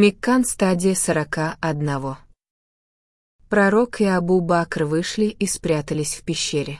Миккан стадия сорока одного. Пророк и Абу Бакр вышли и спрятались в пещере.